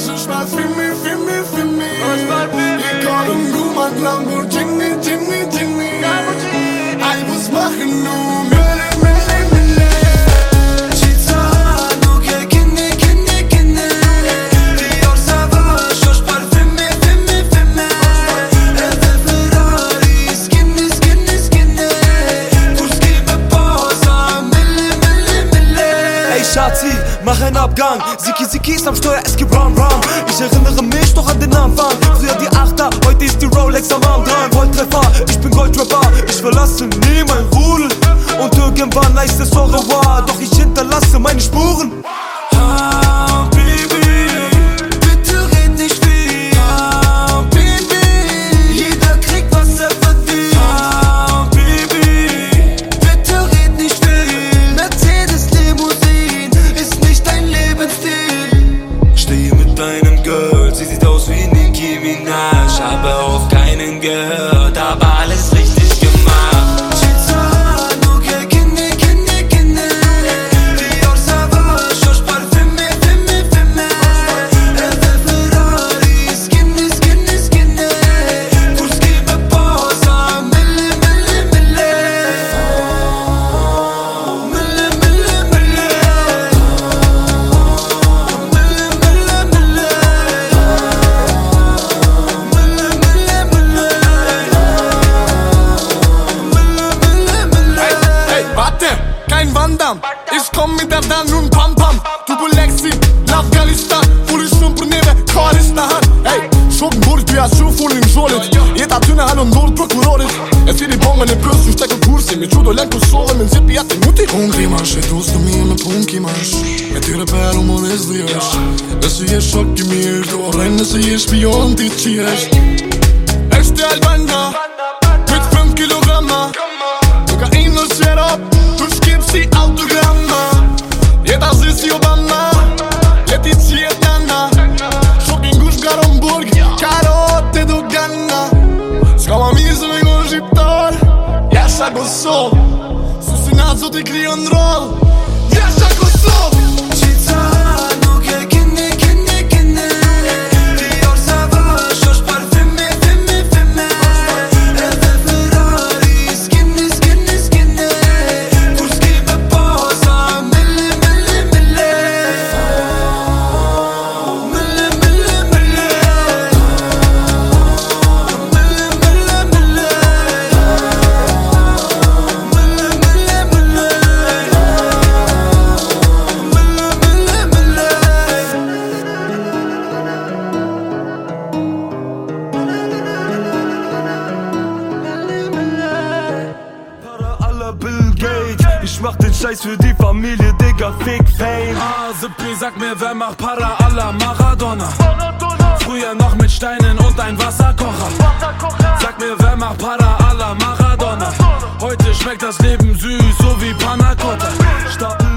bisschen Schmerz wie. Mach einen Abgang. Siki Siki ist am Steuer, es gibt Ram Ram. Ich erinnere mich doch an den Anfang. Früher die Achter, heute ist die Rolex am Arm dran Volltreffer, ich bin Goldrapper Ich verlasse nie mein Rudel. Und irgendwann heißt es au revoir Doch ich hinterlasse meine Spuren jam Ish kom mi derdan nun pam pam. Tu bu leksi laf galistan Furi shumë për neve karis në han. Ej, shumë mërë t'bja shumë fullin sholit Jeta ty në halon dorë prokurorit. E cili bongën e pës ju shtekë kursi. Mi që do lenë Kosovë me nëzip jatë i muti. Unë klimash e dus të mirë me pun kimash Me tyre peru më në zlirash Nëse je shok i mirë Do rrenë nëse je shpion ti qirash Eshte Albania isha Kosovë Su si na zoti krijon Gates Ich mach den Scheiß für die Familie, Digga, fick Fame ASP, sag mir, wer macht Para alla Maradona? Früher noch mit Steinen und ein Wasserkocher. Sag mir, wer macht Para alla Maradona? Heute schmeckt das Leben süß, so wie Panna Cotta. Stapel